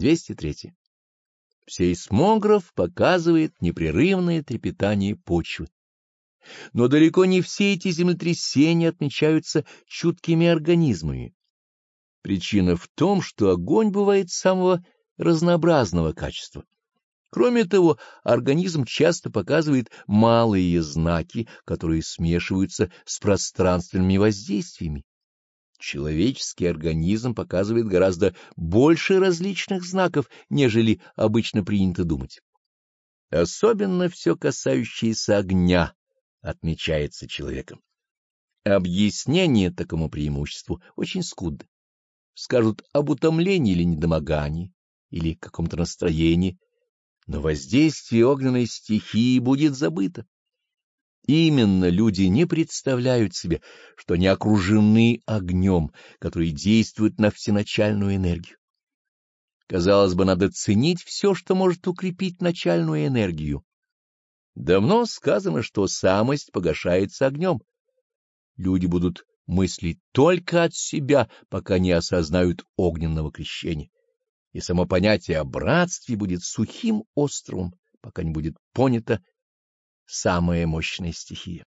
203. Сейсмограф показывает непрерывное трепетание почвы. Но далеко не все эти землетрясения отмечаются чуткими организмами. Причина в том, что огонь бывает самого разнообразного качества. Кроме того, организм часто показывает малые знаки, которые смешиваются с пространственными воздействиями. Человеческий организм показывает гораздо больше различных знаков, нежели обычно принято думать. Особенно все касающееся огня отмечается человеком. Объяснение такому преимуществу очень скудно. Скажут об утомлении или недомогании, или каком-то настроении, но воздействие огненной стихии будет забыто. Именно люди не представляют себе, что они окружены огнем, который действует на всеначальную энергию. Казалось бы, надо ценить все, что может укрепить начальную энергию. Давно сказано, что самость погашается огнем. Люди будут мыслить только от себя, пока не осознают огненного крещения. И само понятие о братстве будет сухим островом, пока не будет понято самая мощная стихия.